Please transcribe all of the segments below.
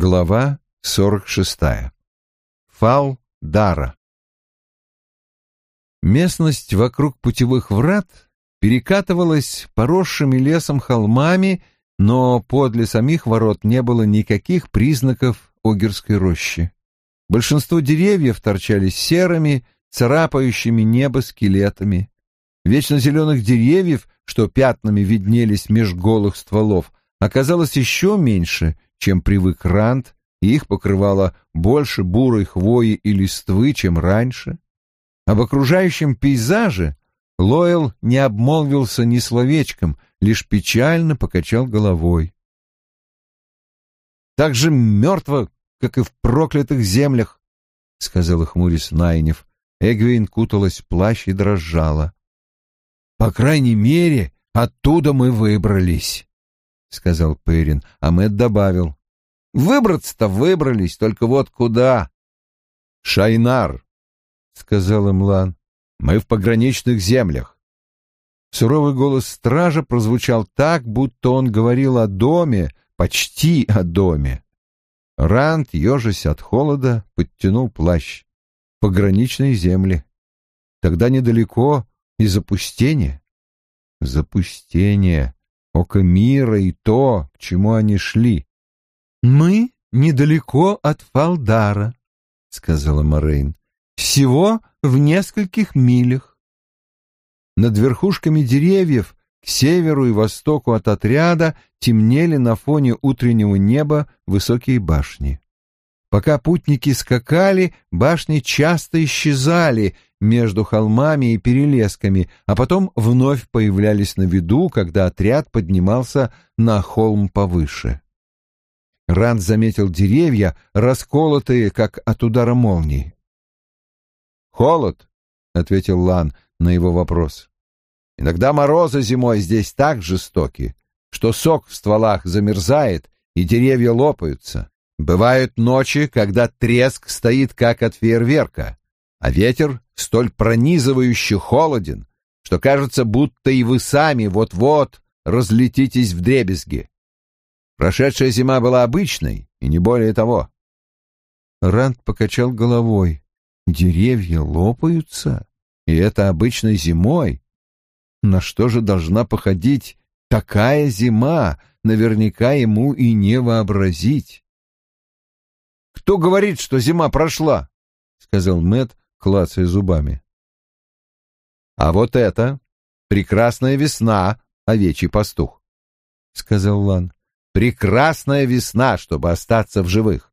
Глава 46. Фал Дара. Местность вокруг путевых врат перекатывалась поросшими лесом холмами, но подле самих ворот не было никаких признаков Огерской рощи. Большинство деревьев торчали серыми, царапающими небо скелетами. Вечно зеленых деревьев, что пятнами виднелись меж голых стволов, оказалось еще меньше — чем привык Рант, и их покрывало больше бурой хвои и листвы, чем раньше. Об окружающем пейзаже Лойл не обмолвился ни словечком, лишь печально покачал головой. «Так же мертво, как и в проклятых землях», — сказал хмурис Найнев. Эгвейн куталась в плащ и дрожала. «По крайней мере, оттуда мы выбрались». — сказал Перин, а Мэтт добавил. «Выбраться-то выбрались, только вот куда?» «Шайнар», — сказал Имлан, — «мы в пограничных землях». Суровый голос стража прозвучал так, будто он говорил о доме, почти о доме. Ранд, ежась от холода, подтянул плащ. Пограничные земли. Тогда недалеко и запустение. Запустение око мира и то, к чему они шли. «Мы недалеко от Фалдара», — сказала Морейн, — «всего в нескольких милях». Над верхушками деревьев к северу и востоку от отряда темнели на фоне утреннего неба высокие башни. Пока путники скакали, башни часто исчезали между холмами и перелесками, а потом вновь появлялись на виду, когда отряд поднимался на холм повыше. Ранд заметил деревья, расколотые, как от удара молнии. «Холод», — ответил Лан на его вопрос. «Иногда морозы зимой здесь так жестоки, что сок в стволах замерзает, и деревья лопаются. Бывают ночи, когда треск стоит как от фейерверка, а ветер столь пронизывающе холоден, что кажется, будто и вы сами вот-вот разлетитесь в дребезги. Прошедшая зима была обычной, и не более того. Ранд покачал головой. Деревья лопаются, и это обычной зимой. На что же должна походить такая зима, наверняка ему и не вообразить. Кто говорит, что зима прошла? сказал Мэт, клацая зубами. А вот это прекрасная весна, овечий пастух, сказал Лан. Прекрасная весна, чтобы остаться в живых.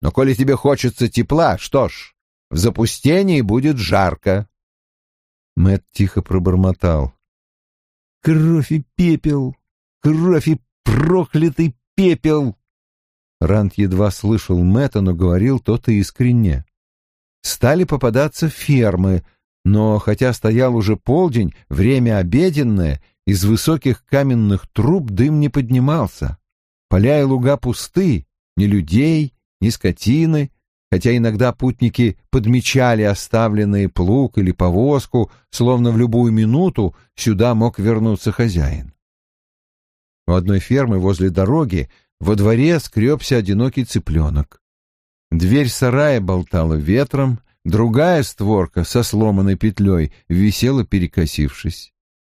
Но коли тебе хочется тепла, что ж, в запустении будет жарко. Мэт тихо пробормотал. Кровь и пепел, кровь и проклятый пепел. Ранд едва слышал Мэтта, но говорил то-то искренне. Стали попадаться фермы, но хотя стоял уже полдень, время обеденное, из высоких каменных труб дым не поднимался. Поля и луга пусты, ни людей, ни скотины, хотя иногда путники подмечали оставленные плуг или повозку, словно в любую минуту сюда мог вернуться хозяин. У одной фермы возле дороги во дворе скребся одинокий цыпленок. Дверь сарая болтала ветром, другая створка со сломанной петлей висела перекосившись.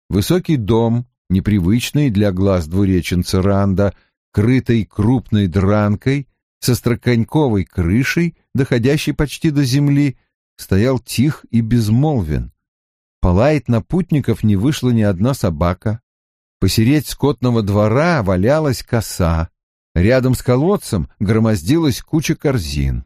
Высокий дом, непривычный для глаз двуреченца Ранда, крытый крупной дранкой, со строконьковой крышей, доходящей почти до земли, стоял тих и безмолвен. Полаять на путников не вышла ни одна собака. Посереть скотного двора валялась коса, Рядом с колодцем громоздилась куча корзин.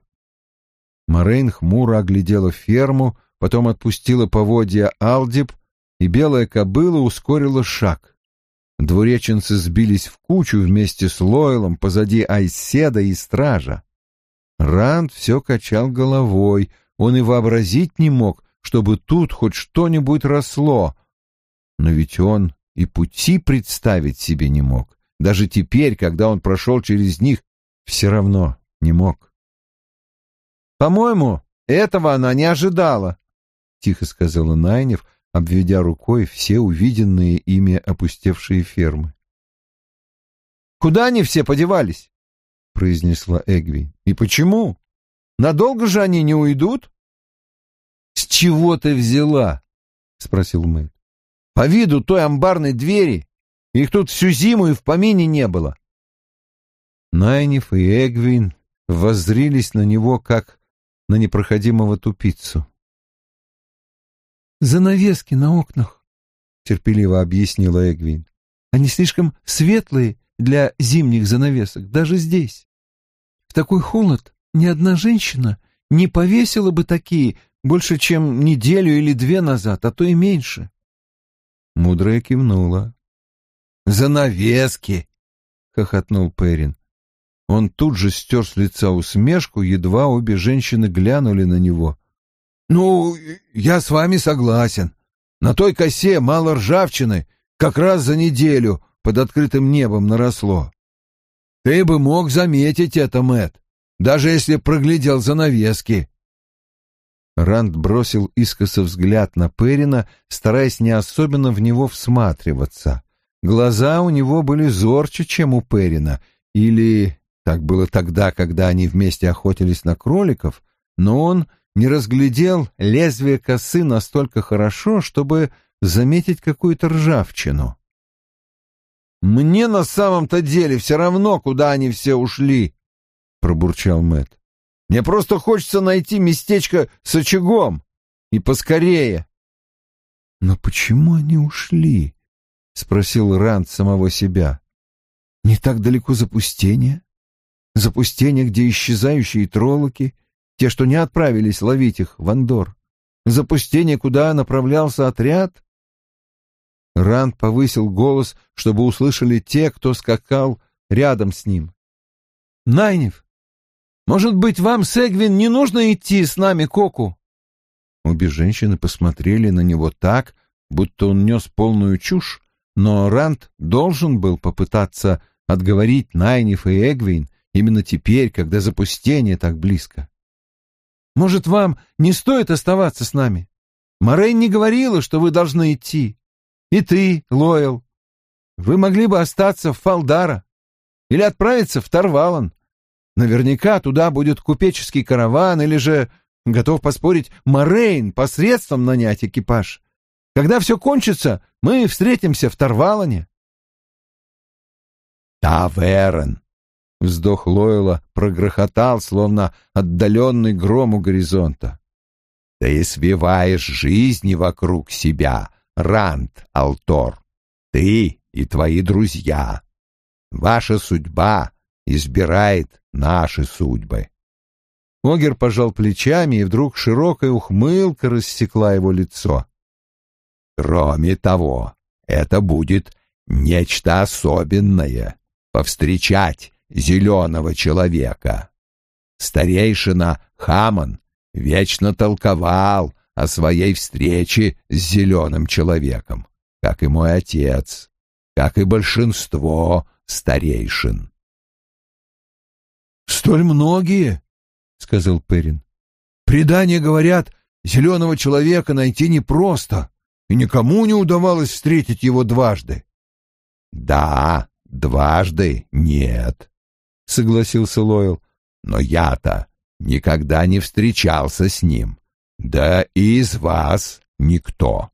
Морейн хмуро оглядела ферму, потом отпустила поводья Алдиб, и белая кобыла ускорила шаг. Двуреченцы сбились в кучу вместе с Лойлом позади Айседа и стража. Ранд все качал головой, он и вообразить не мог, чтобы тут хоть что-нибудь росло. Но ведь он и пути представить себе не мог. Даже теперь, когда он прошел через них, все равно не мог. «По-моему, этого она не ожидала», — тихо сказала Найнев, обведя рукой все увиденные ими опустевшие фермы. «Куда они все подевались?» — произнесла Эгви. «И почему? Надолго же они не уйдут?» «С чего ты взяла?» — спросил Мэтт. «По виду той амбарной двери. Их тут всю зиму и в помине не было». Найниф и Эгвин воззрились на него, как на непроходимого тупицу. «Занавески на окнах», — терпеливо объяснила Эгвин. «Они слишком светлые для зимних занавесок, даже здесь. В такой холод ни одна женщина не повесила бы такие больше, чем неделю или две назад, а то и меньше». Мудрая кивнула. «Занавески!» — хохотнул Перин. Он тут же стер с лица усмешку, едва обе женщины глянули на него. «Ну, я с вами согласен. На той косе мало ржавчины, как раз за неделю под открытым небом наросло. Ты бы мог заметить это, Мэт, даже если проглядел занавески». Ранд бросил искоса взгляд на Перина, стараясь не особенно в него всматриваться. Глаза у него были зорче, чем у Перина, или так было тогда, когда они вместе охотились на кроликов, но он не разглядел лезвие косы настолько хорошо, чтобы заметить какую-то ржавчину. «Мне на самом-то деле все равно, куда они все ушли», — пробурчал Мэт. «Мне просто хочется найти местечко с очагом, и поскорее». «Но почему они ушли?» — спросил Ранд самого себя. «Не так далеко запустение?» Запустение, где исчезающие троллоки, те, что не отправились ловить их в Андор. Запустение, куда направлялся отряд. Ранд повысил голос, чтобы услышали те, кто скакал рядом с ним. «Найнев, может быть, вам, Сегвин, не нужно идти с нами к Оку?» Обе женщины посмотрели на него так, будто он нес полную чушь, но Ранд должен был попытаться отговорить Найниф и Эгвин именно теперь, когда запустение так близко. Может, вам не стоит оставаться с нами? Морейн не говорила, что вы должны идти. И ты, Лоэл. Вы могли бы остаться в Фалдара или отправиться в Тарвалан. Наверняка туда будет купеческий караван или же, готов поспорить, Морейн посредством нанять экипаж. Когда все кончится, мы встретимся в Тарвалане. Таверн, Вздох Лойла прогрохотал, словно отдаленный гром у горизонта. Ты свиваешь жизни вокруг себя, Рант Алтор. Ты и твои друзья. Ваша судьба избирает наши судьбы. Огер пожал плечами, и вдруг широкая ухмылка рассекла его лицо. Кроме того, это будет нечто особенное — повстречать зеленого человека. Старейшина Хаман вечно толковал о своей встрече с зеленым человеком, как и мой отец, как и большинство старейшин. «Столь многие», — сказал Перин. «Предания говорят, зеленого человека найти непросто, и никому не удавалось встретить его дважды». «Да, дважды нет согласился Лойл. Но я-то никогда не встречался с ним. Да и из вас никто.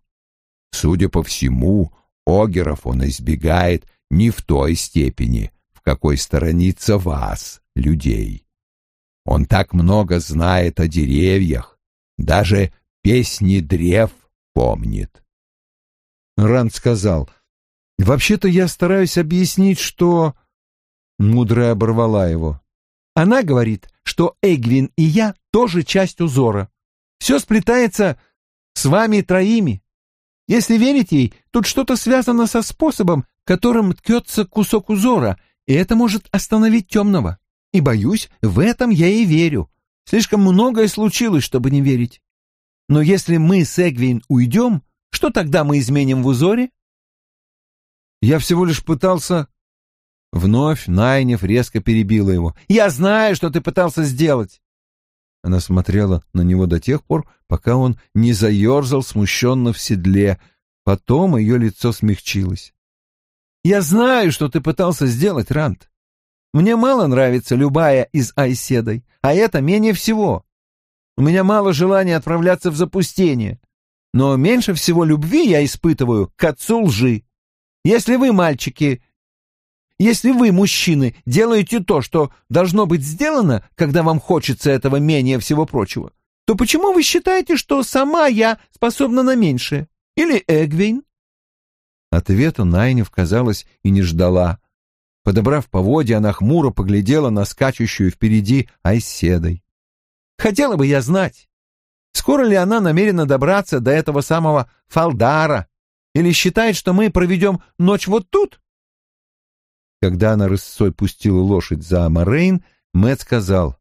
Судя по всему, Огеров он избегает не в той степени, в какой сторонится вас, людей. Он так много знает о деревьях, даже песни древ помнит. Ранд сказал, «Вообще-то я стараюсь объяснить, что...» Мудрая оборвала его. Она говорит, что Эгвин и я тоже часть узора. Все сплетается с вами троими. Если верить ей, тут что-то связано со способом, которым ткется кусок узора, и это может остановить темного. И, боюсь, в этом я и верю. Слишком многое случилось, чтобы не верить. Но если мы с Эгвин уйдем, что тогда мы изменим в узоре? Я всего лишь пытался Вновь Найнев резко перебила его. «Я знаю, что ты пытался сделать!» Она смотрела на него до тех пор, пока он не заерзал смущенно в седле. Потом ее лицо смягчилось. «Я знаю, что ты пытался сделать, Рант. Мне мало нравится любая из айседой, а это менее всего. У меня мало желания отправляться в запустение. Но меньше всего любви я испытываю к отцу лжи. Если вы, мальчики, если вы, мужчины, делаете то, что должно быть сделано, когда вам хочется этого менее всего прочего, то почему вы считаете, что сама я способна на меньшее? Или Эгвейн? Ответа Найнев, казалось, и не ждала. Подобрав поводья, она хмуро поглядела на скачущую впереди Айседой. Хотела бы я знать, скоро ли она намерена добраться до этого самого Фалдара, или считает, что мы проведем ночь вот тут? Когда она рысцой пустила лошадь за Амарейн, Мэтт сказал.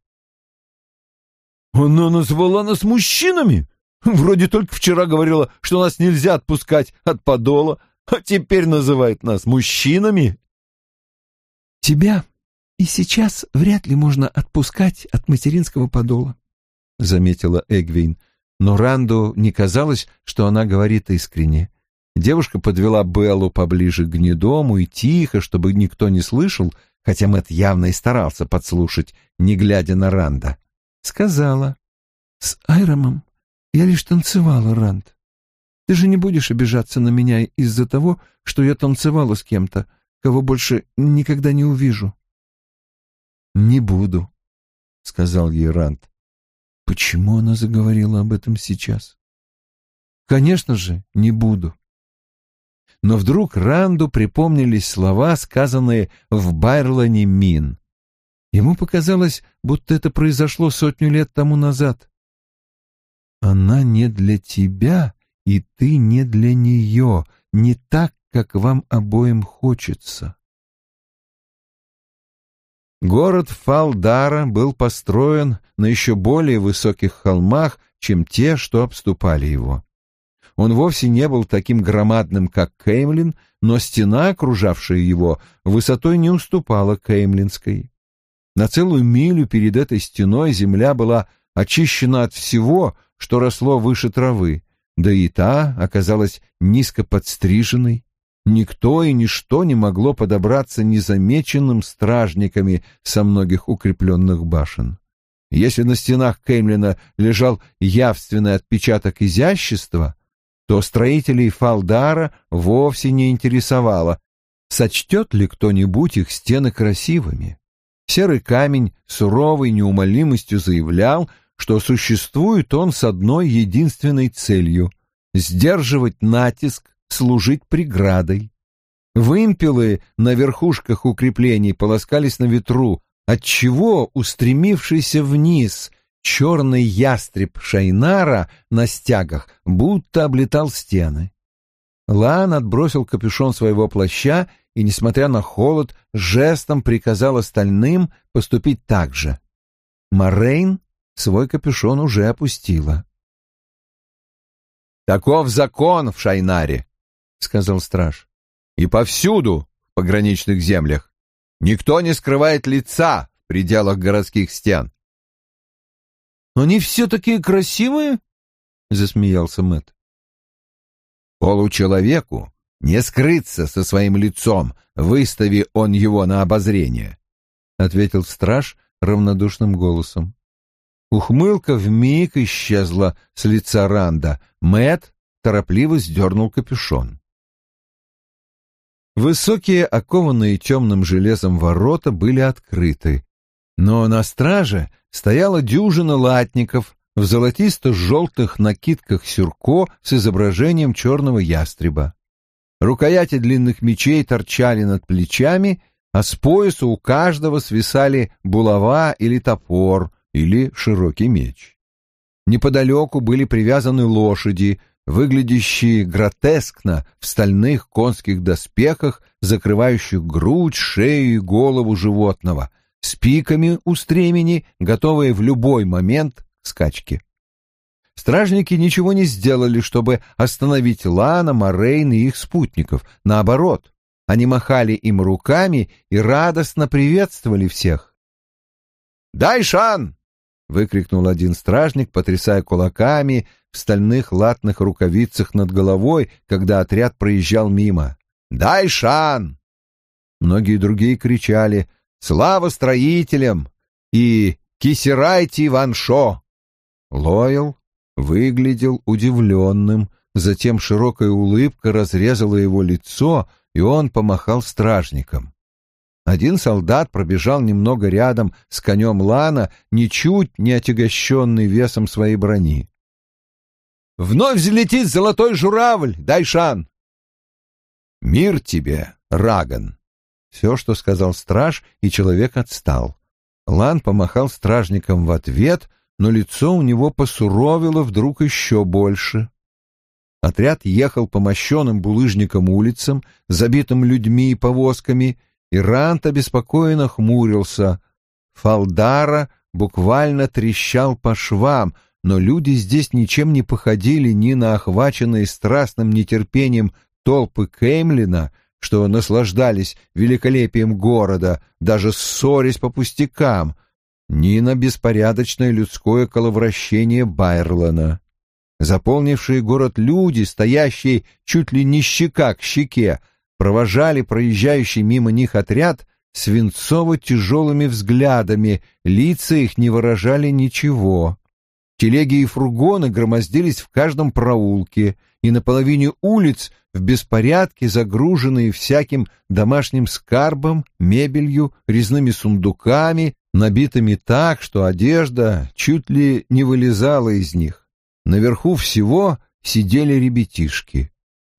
«Она назвала нас мужчинами? Вроде только вчера говорила, что нас нельзя отпускать от подола, а теперь называет нас мужчинами». «Тебя и сейчас вряд ли можно отпускать от материнского подола», — заметила Эгвин, но Ранду не казалось, что она говорит искренне. Девушка подвела Беллу поближе к гнедому и тихо, чтобы никто не слышал, хотя Мэтт явно и старался подслушать, не глядя на Ранда. Сказала. «С Айромом я лишь танцевала, Ранд. Ты же не будешь обижаться на меня из-за того, что я танцевала с кем-то, кого больше никогда не увижу». «Не буду», — сказал ей Ранд. Почему она заговорила об этом сейчас? «Конечно же, не буду» но вдруг Ранду припомнились слова, сказанные в Байрлоне Мин. Ему показалось, будто это произошло сотню лет тому назад. «Она не для тебя, и ты не для нее, не так, как вам обоим хочется». Город Фалдара был построен на еще более высоких холмах, чем те, что обступали его. Он вовсе не был таким громадным, как Кеймлин, но стена, окружавшая его, высотой не уступала Кеймлинской. На целую милю перед этой стеной земля была очищена от всего, что росло выше травы, да и та оказалась низко подстриженной. Никто и ничто не могло подобраться незамеченным стражниками со многих укрепленных башен. Если на стенах Кеймлина лежал явственный отпечаток изящества, то строителей Фалдара вовсе не интересовало, сочтет ли кто-нибудь их стены красивыми. Серый камень суровой неумолимостью заявлял, что существует он с одной единственной целью — сдерживать натиск, служить преградой. Вымпелы на верхушках укреплений полоскались на ветру, отчего устремившийся вниз черный ястреб Шайнара на стягах будто облетал стены. Лан отбросил капюшон своего плаща и, несмотря на холод, жестом приказал остальным поступить так же. Морейн свой капюшон уже опустила. «Таков закон в Шайнаре», — сказал страж, — «и повсюду в пограничных землях. Никто не скрывает лица в пределах городских стен. Они все такие красивые? Засмеялся Мэт. Получеловеку не скрыться со своим лицом, выстави он его на обозрение, ответил страж равнодушным голосом. Ухмылка вмиг исчезла с лица Ранда. Мэт торопливо сдернул капюшон. Высокие, окованные темным железом ворота были открыты, но на страже стояла дюжина латников в золотисто-желтых накидках сюрко с изображением черного ястреба. Рукояти длинных мечей торчали над плечами, а с пояса у каждого свисали булава или топор, или широкий меч. Неподалеку были привязаны лошади, выглядящие гротескно в стальных конских доспехах, закрывающих грудь, шею и голову животного — с пиками у стремени, готовые в любой момент к скачке. Стражники ничего не сделали, чтобы остановить Лана, Морейн и их спутников. Наоборот, они махали им руками и радостно приветствовали всех. «Дай шан!» — выкрикнул один стражник, потрясая кулаками в стальных латных рукавицах над головой, когда отряд проезжал мимо. «Дай шан!» Многие другие кричали Слава строителям и Кисерайте Ваншо!» Лойл выглядел удивленным, затем широкая улыбка разрезала его лицо, и он помахал стражникам. Один солдат пробежал немного рядом с конем Лана, ничуть не отягощенный весом своей брони. «Вновь взлетит золотой журавль, Дайшан!» «Мир тебе, Раган!» Все, что сказал страж, и человек отстал. Лан помахал стражникам в ответ, но лицо у него посуровило вдруг еще больше. Отряд ехал по мощенным булыжникам улицам, забитым людьми и повозками, и Рант обеспокоенно хмурился. Фалдара буквально трещал по швам, но люди здесь ничем не походили ни на охваченные страстным нетерпением толпы Кеймлина, что наслаждались великолепием города, даже ссорясь по пустякам, ни на беспорядочное людское коловращение Байрлана. Заполнившие город люди, стоящие чуть ли не щека к щеке, провожали проезжающий мимо них отряд свинцово-тяжелыми взглядами, лица их не выражали ничего. Телеги и фургоны громоздились в каждом проулке, и на половине улиц в беспорядке, загруженные всяким домашним скарбом, мебелью, резными сундуками, набитыми так, что одежда чуть ли не вылезала из них. Наверху всего сидели ребятишки.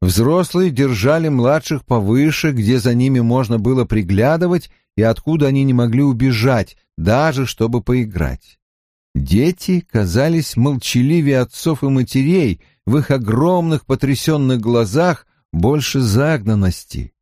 Взрослые держали младших повыше, где за ними можно было приглядывать и откуда они не могли убежать, даже чтобы поиграть. Дети казались молчаливее отцов и матерей, в их огромных потрясенных глазах больше загнанности.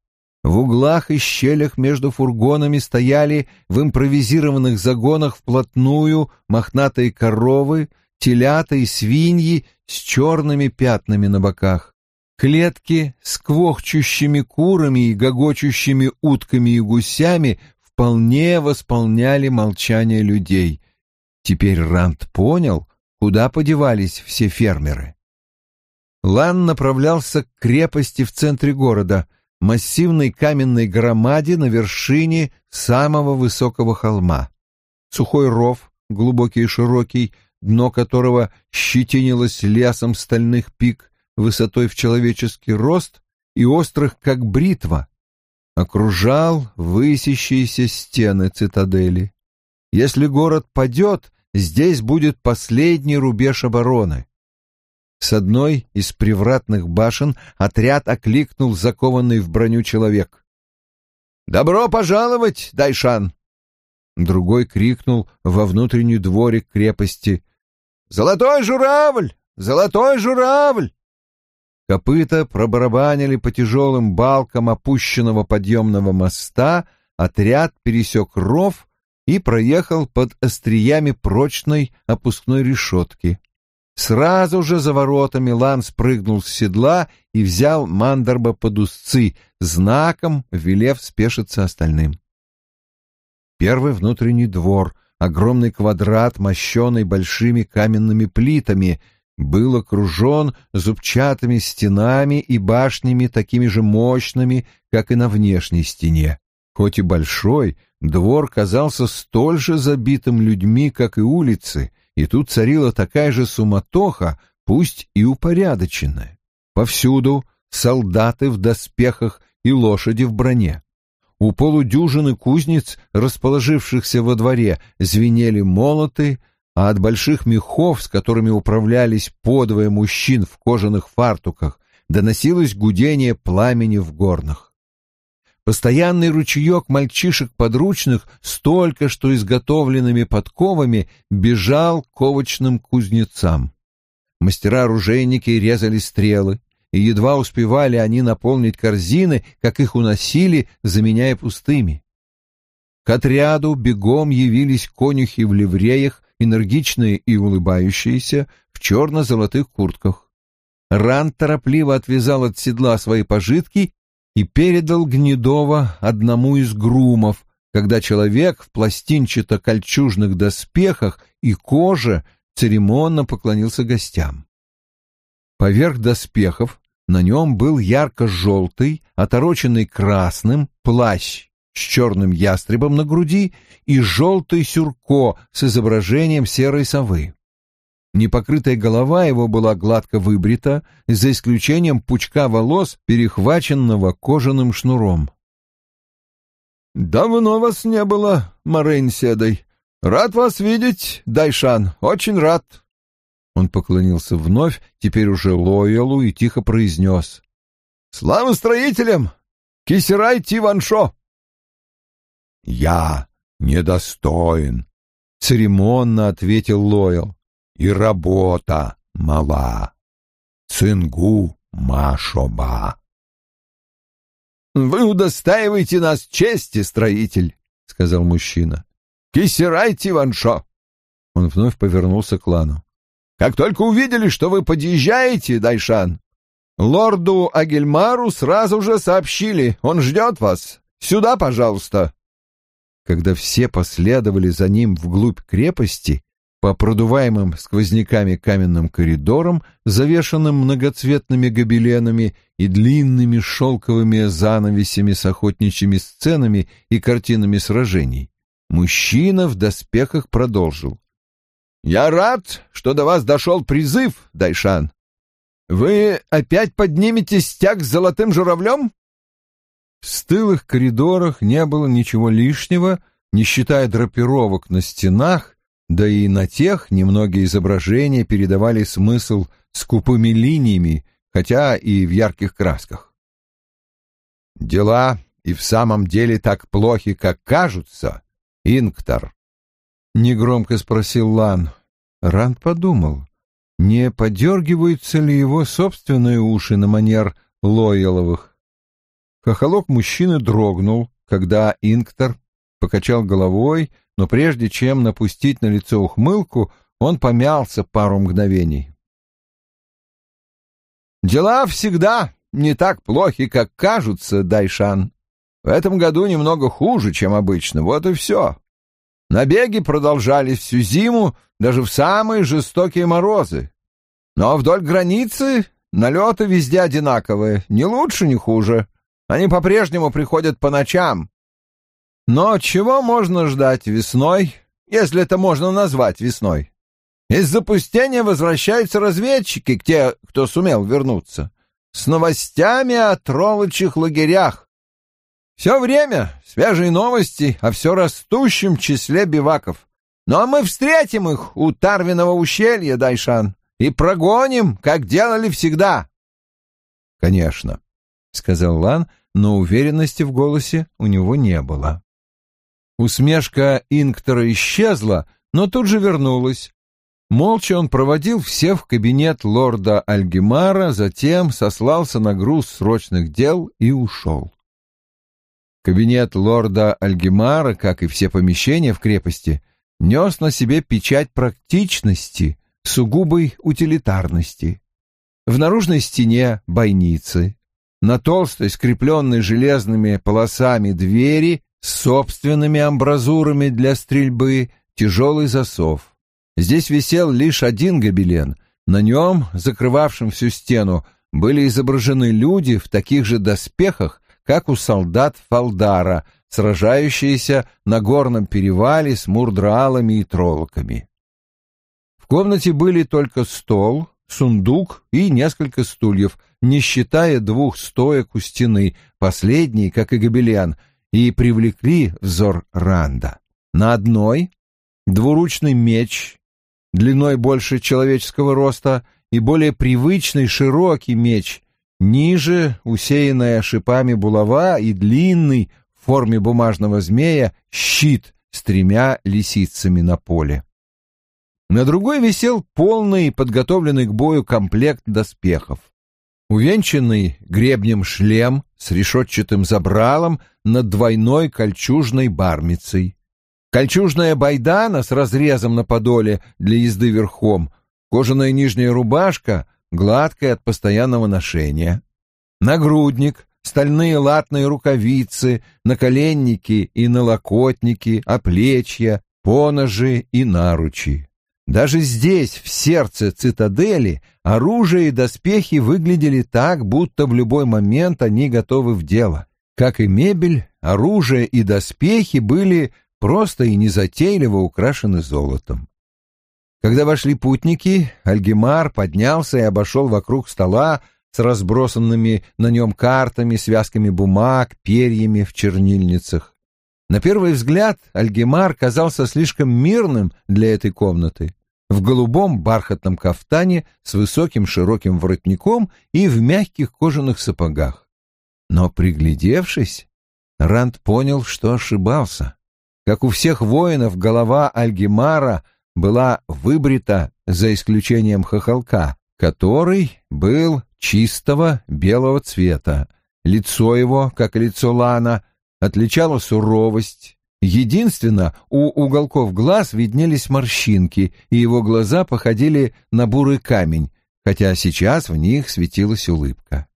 В углах и щелях между фургонами стояли в импровизированных загонах вплотную мохнатые коровы, телята и свиньи с черными пятнами на боках. Клетки с квохчущими курами и гогочущими утками и гусями вполне восполняли молчание людей. Теперь Ранд понял, куда подевались все фермеры. Лан направлялся к крепости в центре города, массивной каменной громаде на вершине самого высокого холма. Сухой ров, глубокий и широкий, дно которого щетинилось лесом стальных пик, высотой в человеческий рост и острых, как бритва, окружал высящиеся стены цитадели. Если город падет, здесь будет последний рубеж обороны. С одной из привратных башен отряд окликнул закованный в броню человек. «Добро пожаловать, Дайшан!» Другой крикнул во внутренний дворик крепости. «Золотой журавль! Золотой журавль!» Копыта пробарабанили по тяжелым балкам опущенного подъемного моста, отряд пересек ров и проехал под остриями прочной опускной решетки. Сразу же за воротами Лан спрыгнул с седла и взял Мандарба под узцы, знаком велев спешиться остальным. Первый внутренний двор, огромный квадрат, мощенный большими каменными плитами — был окружен зубчатыми стенами и башнями такими же мощными, как и на внешней стене. Хоть и большой, двор казался столь же забитым людьми, как и улицы, и тут царила такая же суматоха, пусть и упорядоченная. Повсюду солдаты в доспехах и лошади в броне. У полудюжины кузнец, расположившихся во дворе, звенели молоты, а от больших мехов, с которыми управлялись подвое мужчин в кожаных фартуках, доносилось гудение пламени в горнах. Постоянный ручеек мальчишек-подручных с только что изготовленными подковами бежал к ковочным кузнецам. Мастера-оружейники резали стрелы, и едва успевали они наполнить корзины, как их уносили, заменяя пустыми. К отряду бегом явились конюхи в ливреях энергичные и улыбающиеся, в черно-золотых куртках. Ран торопливо отвязал от седла свои пожитки и передал Гнедова одному из грумов, когда человек в пластинчато-кольчужных доспехах и коже церемонно поклонился гостям. Поверх доспехов на нем был ярко-желтый, отороченный красным плащ с черным ястребом на груди и желтый сюрко с изображением серой совы. Непокрытая голова его была гладко выбрита, за исключением пучка волос, перехваченного кожаным шнуром. «Давно вас не было, Марейн Седой. Рад вас видеть, Дайшан, очень рад». Он поклонился вновь, теперь уже Лоялу, и тихо произнес. «Слава строителям! Кисерай Тиваншо!» «Я недостоин», — церемонно ответил Лоял. «И работа мала. Цингу Машоба». «Вы удостаиваете нас чести, строитель», — сказал мужчина. «Кисерайте, Ваншо!» Он вновь повернулся к Лану. «Как только увидели, что вы подъезжаете, Дайшан, лорду Агельмару сразу же сообщили. Он ждет вас. Сюда, пожалуйста». Когда все последовали за ним вглубь крепости, по продуваемым сквозняками каменным коридорам, завешанным многоцветными гобеленами и длинными шелковыми занавесями с охотничьими сценами и картинами сражений, мужчина в доспехах продолжил. «Я рад, что до вас дошел призыв, Дайшан. Вы опять поднимете стяг с золотым журавлем?» В стылых коридорах не было ничего лишнего, не считая драпировок на стенах, да и на тех немногие изображения передавали смысл скупыми линиями, хотя и в ярких красках. «Дела и в самом деле так плохи, как кажутся, Инктор?» — негромко спросил Лан. Ранд подумал, не подергиваются ли его собственные уши на манер Лояловых. Хохолок мужчины дрогнул, когда Инктор покачал головой, но прежде чем напустить на лицо ухмылку, он помялся пару мгновений. «Дела всегда не так плохи, как кажутся, Дайшан. В этом году немного хуже, чем обычно, вот и все. Набеги продолжались всю зиму, даже в самые жестокие морозы. Но вдоль границы налеты везде одинаковые, ни лучше, ни хуже. Они по-прежнему приходят по ночам. Но чего можно ждать весной, если это можно назвать весной? Из запустения возвращаются разведчики, те, кто сумел вернуться, с новостями о тровочих лагерях. Все время свежие новости о все растущем числе биваков. Ну а мы встретим их у Тарвиного ущелья, Дайшан, и прогоним, как делали всегда. Конечно, — сказал Лан, но уверенности в голосе у него не было. Усмешка Инктора исчезла, но тут же вернулась. Молча он проводил всех в кабинет лорда Альгемара, затем сослался на груз срочных дел и ушел. Кабинет лорда Альгемара, как и все помещения в крепости, нес на себе печать практичности, сугубой утилитарности. В наружной стене бойницы, на толстой, скрепленной железными полосами двери с собственными амбразурами для стрельбы, тяжелый засов. Здесь висел лишь один гобелен. На нем, закрывавшем всю стену, были изображены люди в таких же доспехах, как у солдат Фалдара, сражающиеся на горном перевале с мурдралами и троллоками. В комнате были только стол, сундук и несколько стульев, не считая двух стоек у стены, последние, как и гобелян, и привлекли взор Ранда. На одной — двуручный меч, длиной больше человеческого роста, и более привычный широкий меч, ниже усеянная шипами булава и длинный в форме бумажного змея щит с тремя лисицами на поле. На другой висел полный, подготовленный к бою комплект доспехов. Увенчанный гребнем шлем с решетчатым забралом над двойной кольчужной бармицей. Кольчужная байдана с разрезом на подоле для езды верхом, кожаная нижняя рубашка, гладкая от постоянного ношения. Нагрудник, стальные латные рукавицы, наколенники и налокотники, оплечья, поножи и наручи. Даже здесь, в сердце цитадели, оружие и доспехи выглядели так, будто в любой момент они готовы в дело, как и мебель, оружие и доспехи были просто и незатейливо украшены золотом. Когда вошли путники, Альгемар поднялся и обошел вокруг стола с разбросанными на нем картами, связками бумаг, перьями в чернильницах. На первый взгляд Альгемар казался слишком мирным для этой комнаты. В голубом бархатном кафтане с высоким широким воротником и в мягких кожаных сапогах. Но, приглядевшись, Ранд понял, что ошибался. Как у всех воинов, голова Альгемара была выбрита за исключением хохолка, который был чистого белого цвета. Лицо его, как лицо Лана, отличало суровость. Единственно, у уголков глаз виднелись морщинки, и его глаза походили на бурый камень, хотя сейчас в них светилась улыбка.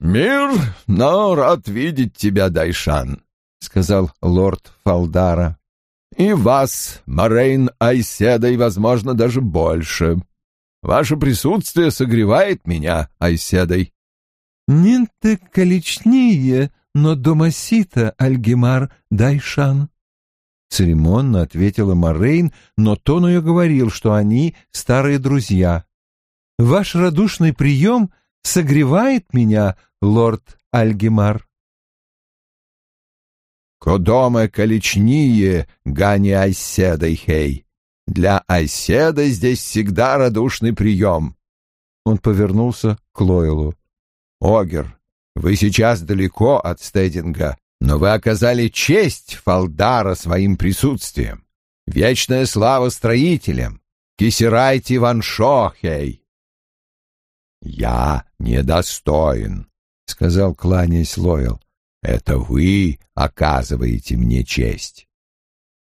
«Мир, но рад видеть тебя, Дайшан», — сказал лорд Фалдара. И вас, Морейн Айседа, и, возможно, даже больше. Ваше присутствие согревает меня, Айседой. Нинте количнее, но домосита, Альгемар Дайшан. Церемонно ответила Морейн, но тон ее говорил, что они старые друзья. Ваш радушный прием согревает меня, лорд Альгемар. Кодоме количнее, гани Айседой хей. Для Айседа здесь всегда радушный прием. Он повернулся к Лойлу. Огер, вы сейчас далеко от Стединга, но вы оказали честь Фалдара своим присутствием. Вечная слава строителям. Кисерайте Ваншохей. Я недостоин, сказал, кланяясь Лойл. Это вы оказываете мне честь.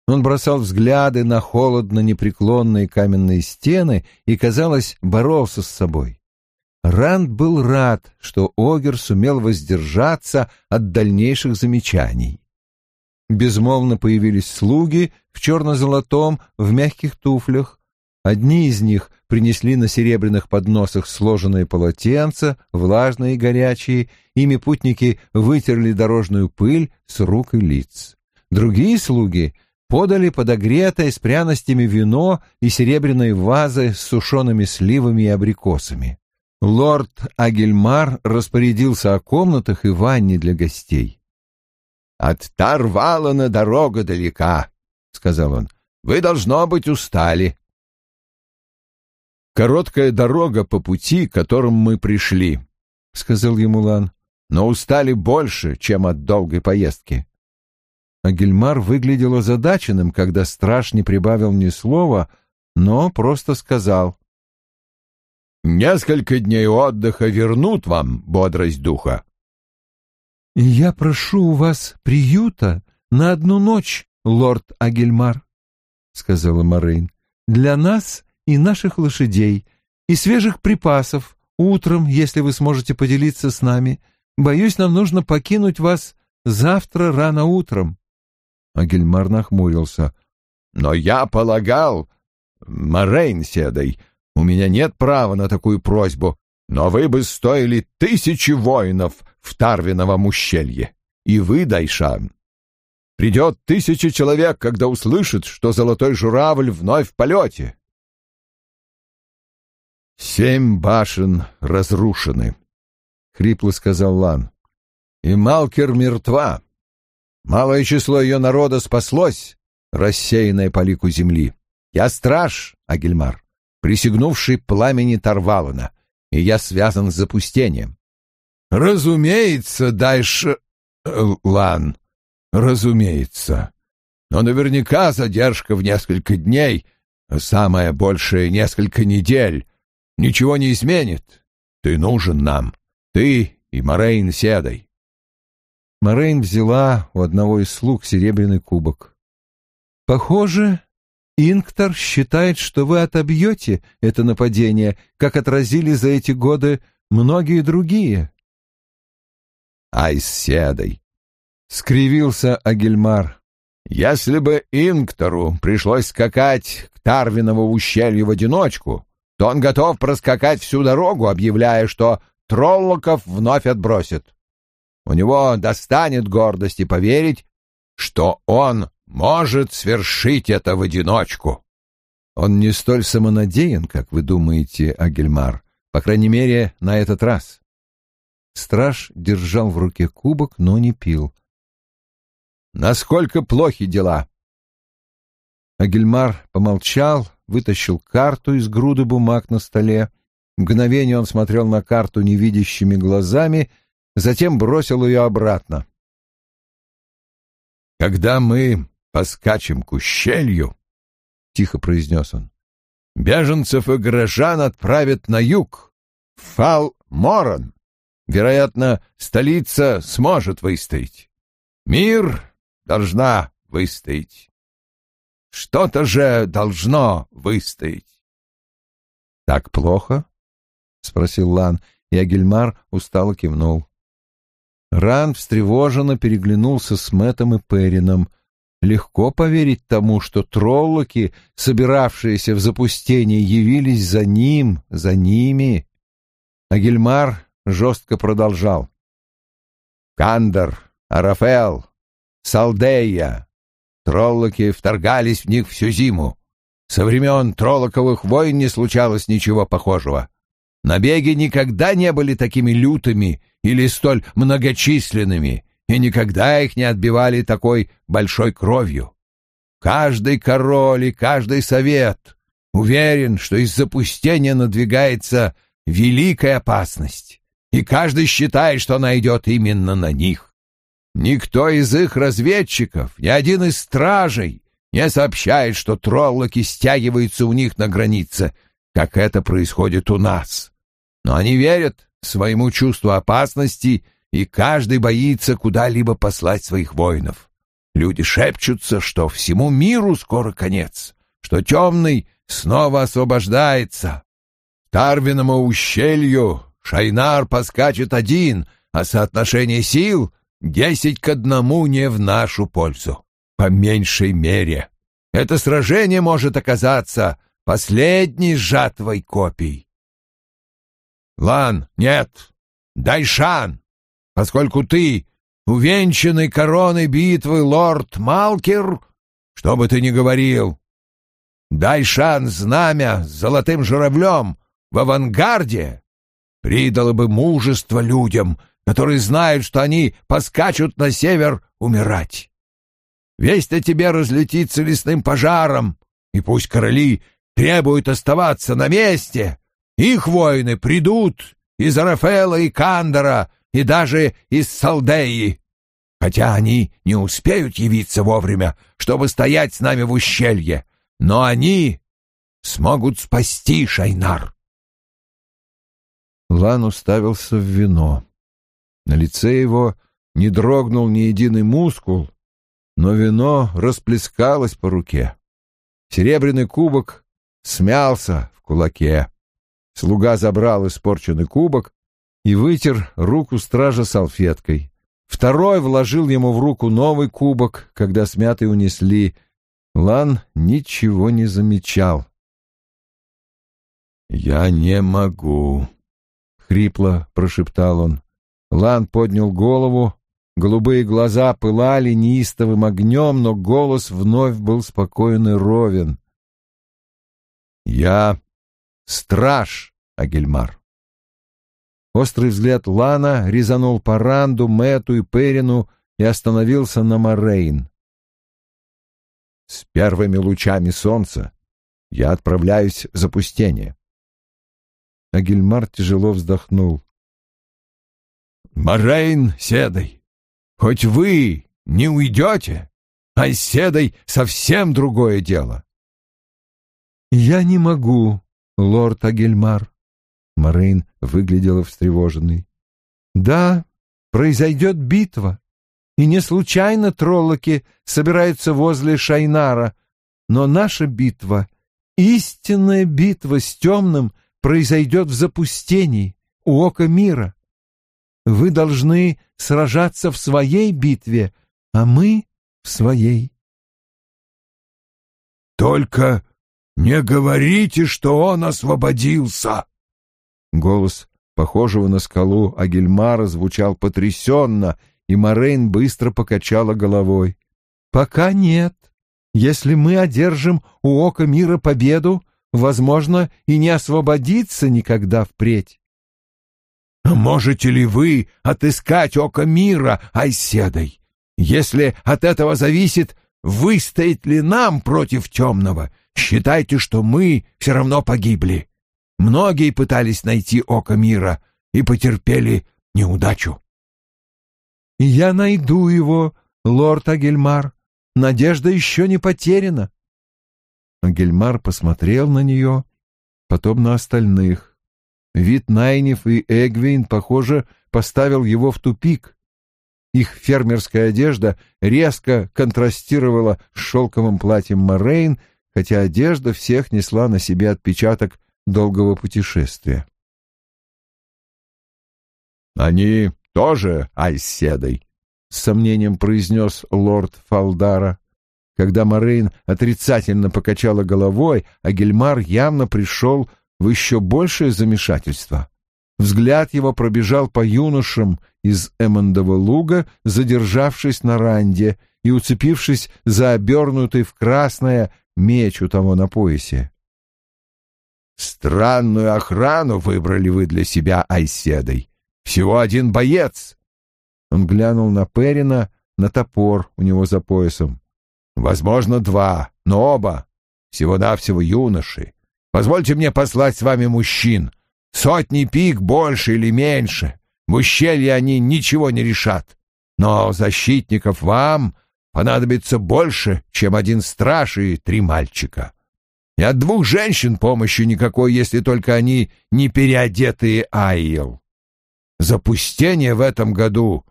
Он бросал взгляды на холодно непреклонные каменные стены и, казалось, боролся с собой. Ранд был рад, что Огер сумел воздержаться от дальнейших замечаний. Безмолвно появились слуги в черно-золотом, в мягких туфлях. Одни из них принесли на серебряных подносах сложенные полотенца, влажные и горячие, ими путники вытерли дорожную пыль с рук и лиц. Другие слуги подали подогретое с пряностями вино и серебряные вазы с сушеными сливами и абрикосами. Лорд Агельмар распорядился о комнатах и ванне для гостей. «От Тарвалана дорога далека», — сказал он. «Вы, должно быть, устали. «Короткая дорога по пути, которым мы пришли», — сказал ему Лан, — «но устали больше, чем от долгой поездки». А Гельмар выглядел озадаченным, когда страж не прибавил ни слова, но просто сказал. «Несколько дней отдыха вернут вам бодрость духа». «Я прошу у вас приюта на одну ночь, лорд Агельмар», — сказала Морейн. «Для нас и наших лошадей, и свежих припасов утром, если вы сможете поделиться с нами. Боюсь, нам нужно покинуть вас завтра рано утром. Агельмар нахмурился. «Но я полагал, Морейн седой, у меня нет права на такую просьбу, но вы бы стоили тысячи воинов в Тарвиновом ущелье. И вы, Дайшан. Придет тысяча человек, когда услышит, что золотой журавль вновь в полете. «Семь башен разрушены», — хрипло сказал Лан. «И Малкер мертва. Малое число ее народа спаслось, рассеянное по лику земли. Я страж, Агельмар, присягнувший пламени Тарвалана, и я связан с запустением». «Разумеется, дальше, Лан, разумеется. Но наверняка задержка в несколько дней, а самое большее — несколько недель» ничего не изменит. Ты нужен нам. Ты и Морейн седой. Морейн взяла у одного из слуг серебряный кубок. Похоже, Инктор считает, что вы отобьете это нападение, как отразили за эти годы многие другие. Ай, седой! — скривился Агельмар. «Если бы Инктору пришлось скакать к Тарвинову ущелью в одиночку, то он готов проскакать всю дорогу, объявляя, что Троллоков вновь отбросит. у него достанет гордости поверить, что он может свершить это в одиночку. Он не столь самонадеян, как вы думаете, Агельмар, по крайней мере, на этот раз. Страж держал в руке кубок, но не пил. Насколько плохи дела? Агельмар помолчал, вытащил карту из груды бумаг на столе. Мгновение он смотрел на карту невидящими глазами, затем бросил ее обратно. «Когда мы поскачем к ущелью, — тихо произнес он, — беженцев и горожан отправят на юг, в Фал-Морон. Вероятно, столица сможет выстоять. Мир должна выстоять. Что-то же должно выстоять. — Так плохо? — спросил Лан, и Агельмар устало кивнул. Ран встревоженно переглянулся с Мэтом и Перином. Легко поверить тому, что троллоки, собиравшиеся в запустении, явились за ним, за ними. Агельмар жестко продолжал. Кандер, Арафел, Салдея. Троллоки вторгались в них всю зиму. Со времен троллоковых войн не случалось ничего похожего. Набеги никогда не были такими лютыми или столь многочисленными, и никогда их не отбивали такой большой кровью. Каждый король и каждый совет уверен, что из запустения надвигается великая опасность, и каждый считает, что она идет именно на них. Никто из их разведчиков, ни один из стражей не сообщает, что троллоки стягиваются у них на границе, как это происходит у нас. Но они верят своему чувству опасности, и каждый боится куда-либо послать своих воинов. Люди шепчутся, что всему миру скоро конец, что темный снова освобождается. Тарвиному ущелью Шайнар поскачет один, а соотношение сил Десять к одному не в нашу пользу, по меньшей мере. Это сражение может оказаться последней жатвой копий. Лан, нет, Дайшан, поскольку ты увенчанный короной битвы лорд Малкер, что бы ты ни говорил, Дайшан знамя с золотым журавлем в авангарде придало бы мужество людям — которые знают, что они поскачут на север умирать. Весть о тебе разлетится лесным пожаром, и пусть короли требуют оставаться на месте, их воины придут из Арафела и Кандора, и даже из Салдеи, хотя они не успеют явиться вовремя, чтобы стоять с нами в ущелье, но они смогут спасти Шайнар. Лан уставился в вино. На лице его не дрогнул ни единый мускул, но вино расплескалось по руке. Серебряный кубок смялся в кулаке. Слуга забрал испорченный кубок и вытер руку стража салфеткой. Второй вложил ему в руку новый кубок, когда смятый унесли. Лан ничего не замечал. «Я не могу», — хрипло прошептал он. Лан поднял голову, голубые глаза пылали неистовым огнем, но голос вновь был спокоен и ровен. «Я страж, Агельмар». Острый взгляд Лана резанул по Ранду, Мэту и Перину и остановился на Морейн. «С первыми лучами солнца я отправляюсь в запустение». Агельмар тяжело вздохнул. Морейн Седай, хоть вы не уйдете, Айз Седай совсем другое дело. Я не могу, лорд Агельмар. Морейн выглядела встревоженной. Да, произойдет битва, и не случайно троллоки собираются возле Шайнара, но наша битва, истинная битва с темным, произойдет в запустении, у ока мира. Вы должны сражаться в своей битве, а мы в своей. Только не говорите, что он освободился. Голос похожего на скалу Агельмара, звучал потрясенно, и Морейн быстро покачала головой. «Пока нет. Если мы одержим у Ока Мира победу, возможно, и не освободиться никогда впредь». «Можете ли вы отыскать Око Мира, Айседой? Если от этого зависит, выстоит ли нам против темного, считайте, что мы все равно погибли. Многие пытались найти Око Мира и потерпели неудачу». «Я найду его, лорд Агельмар. Надежда еще не потеряна». Агельмар посмотрел на нее, потом на остальных. Вид Найнев и Эгвейн, похоже, поставил его в тупик. Их фермерская одежда резко контрастировала с шелковым платьем Морейн, хотя одежда всех несла на себе отпечаток долгого путешествия. «Они тоже айседой», — с сомнением произнес лорд Фалдара. Когда Морейн отрицательно покачала головой, а Гельмар явно пришел в еще большее замешательство. Взгляд его пробежал по юношам из Эммондова луга, задержавшись на ранде и уцепившись за обернутый в красное меч у того на поясе. «Странную охрану выбрали вы для себя Айседой. Всего один боец!» Он глянул на Перина, на топор у него за поясом. «Возможно, два, но оба всего-навсего юноши. Позвольте мне послать с вами мужчин. Сотни пик больше или меньше. В ущелье они ничего не решат. Но защитников вам понадобится больше, чем один страж и три мальчика. И от двух женщин помощи никакой, если только они не переодетые айел. Запустение в этом году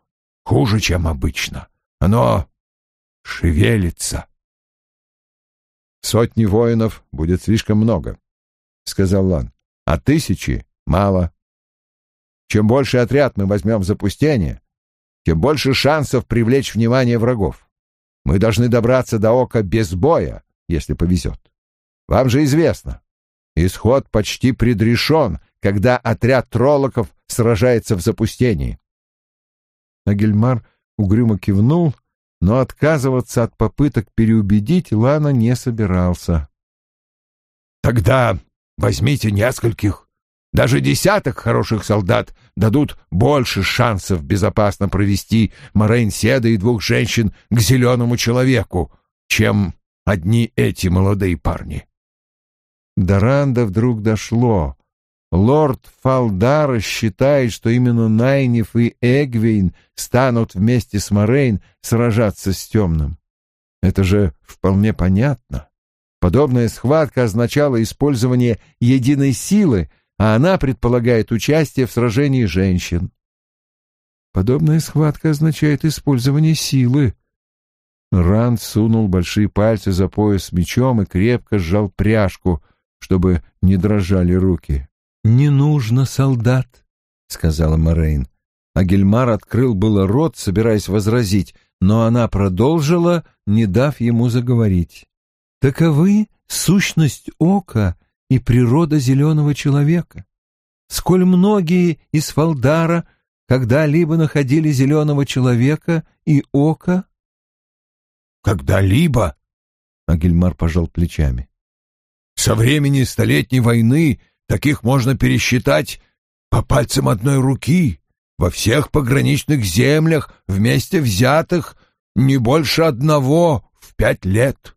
хуже, чем обычно. Оно шевелится. Сотни воинов будет слишком много. — сказал Лан. — А тысячи — мало. Чем больше отряд мы возьмем в запустение, тем больше шансов привлечь внимание врагов. Мы должны добраться до ока без боя, если повезет. Вам же известно, исход почти предрешен, когда отряд троллоков сражается в запустении. Агельмар угрюмо кивнул, но отказываться от попыток переубедить Лана не собирался. «Тогда Возьмите нескольких. Даже десяток хороших солдат дадут больше шансов безопасно провести Морейн Седа и двух женщин к зеленому человеку, чем одни эти молодые парни. До Ранда вдруг дошло. Лорд Фалдара считает, что именно Найниф и Эгвейн станут вместе с Морейн сражаться с темным. Это же вполне понятно. Подобная схватка означала использование единой силы, а она предполагает участие в сражении женщин. Подобная схватка означает использование силы. Ранд сунул большие пальцы за пояс с мечом и крепко сжал пряжку, чтобы не дрожали руки. «Не нужно, солдат», — сказала Морейн. А Гельмар открыл было рот, собираясь возразить, но она продолжила, не дав ему заговорить. Таковы сущность ока и природа зеленого человека. Сколь многие из Фалдара когда-либо находили зеленого человека и ока? Когда-либо? Агильмар пожал плечами. Со времени Столетней войны таких можно пересчитать по пальцам одной руки. Во всех пограничных землях вместе взятых не больше одного в пять лет.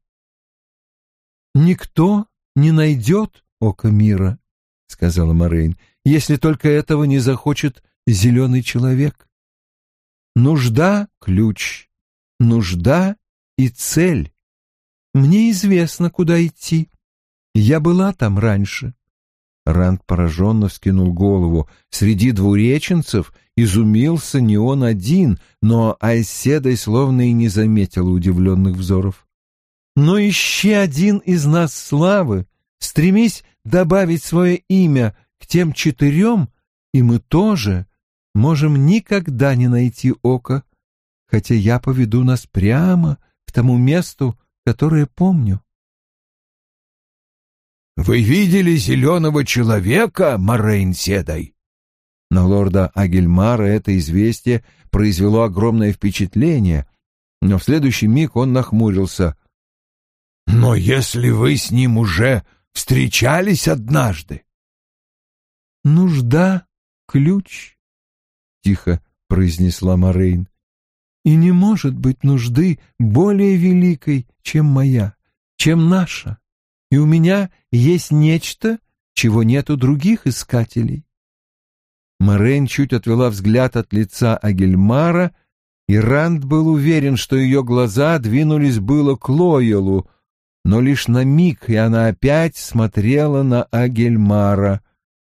«Никто не найдет око мира», — сказала Морейн, «если только этого не захочет зеленый человек. Нужда — ключ, нужда и цель. Мне известно, куда идти. Я была там раньше». Ранд пораженно вскинул голову. Среди двуреченцев изумился не он один, но Айседой словно и не заметила удивленных взоров. Но ищи один из нас славы, стремись добавить свое имя к тем четырем, и мы тоже можем никогда не найти око, хотя я поведу нас прямо к тому месту, которое помню. «Вы видели зеленого человека, Морейн Седой?» На лорда Агельмара это известие произвело огромное впечатление, но в следующий миг он нахмурился. «Но если вы с ним уже встречались однажды...» «Нужда — ключ», — тихо произнесла Морейн. «И не может быть нужды более великой, чем моя, чем наша. И у меня есть нечто, чего нет у других искателей. Морейн чуть отвела взгляд от лица Агельмара, и Ранд был уверен, что ее глаза двинулись было к Лоелу, но лишь на миг, и она опять смотрела на Агельмара.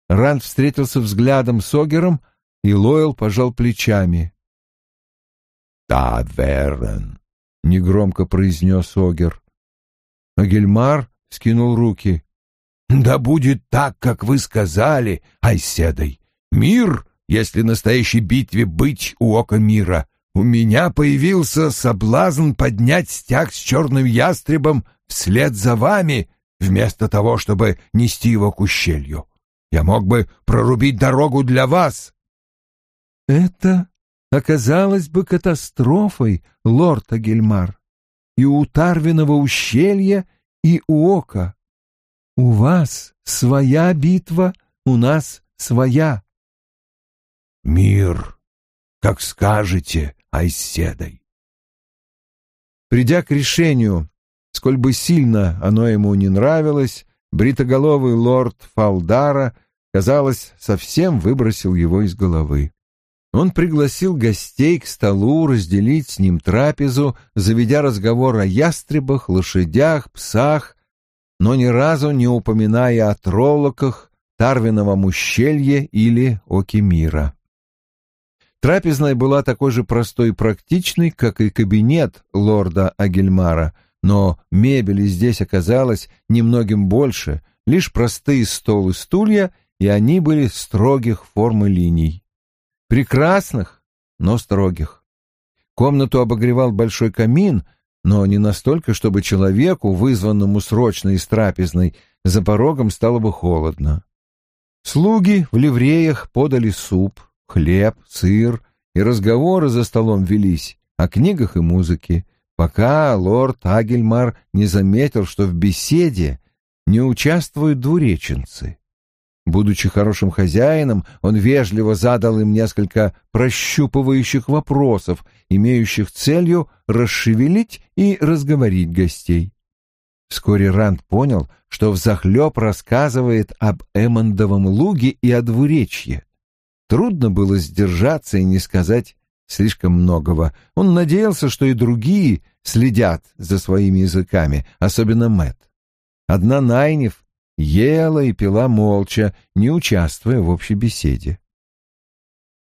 Ранд встретился взглядом с Огером, и Лоэл пожал плечами. «Да, Верен», — негромко произнес Огер. Агельмар скинул руки. «Да будет так, как вы сказали, Айседой. Мир, если настоящей битве быть у ока мира. У меня появился соблазн поднять стяг с черным ястребом вслед за вами, вместо того, чтобы нести его к ущелью. Я мог бы прорубить дорогу для вас. Это оказалось бы катастрофой, лорд Агельмар. И у Тарвиного ущелья, и у Ока. У вас своя битва, у нас своя. Мир, как скажете, Айседой. Придя к решению, сколь бы сильно оно ему не нравилось, бритоголовый лорд Фалдара, казалось, совсем выбросил его из головы. Он пригласил гостей к столу разделить с ним трапезу, заведя разговор о ястребах, лошадях, псах, но ни разу не упоминая о троллоках, Тарвиновом ущелье или Оке мира. Трапезная была такой же простой и практичной, как и кабинет лорда Агельмара, но мебели здесь оказалось немногим больше, лишь простые стол и стулья, и они были строгих форм и линий. Прекрасных, но строгих. Комнату обогревал большой камин, но не настолько, чтобы человеку, вызванному срочно из трапезной, за порогом стало бы холодно. Слуги в ливреях подали суп, хлеб, сыр, и разговоры за столом велись о книгах и музыке, пока лорд Агельмар не заметил, что в беседе не участвуют двуреченцы. Будучи хорошим хозяином, он вежливо задал им несколько прощупывающих вопросов, имеющих целью расшевелить и разговорить гостей. Вскоре Ранд понял, что взахлеб рассказывает об Эммондовом луге и о двуречье. Трудно было сдержаться и не сказать слишком многого. Он надеялся, что и другие следят за своими языками, особенно Мэт. Одна Найнев ела и пила молча, не участвуя в общей беседе.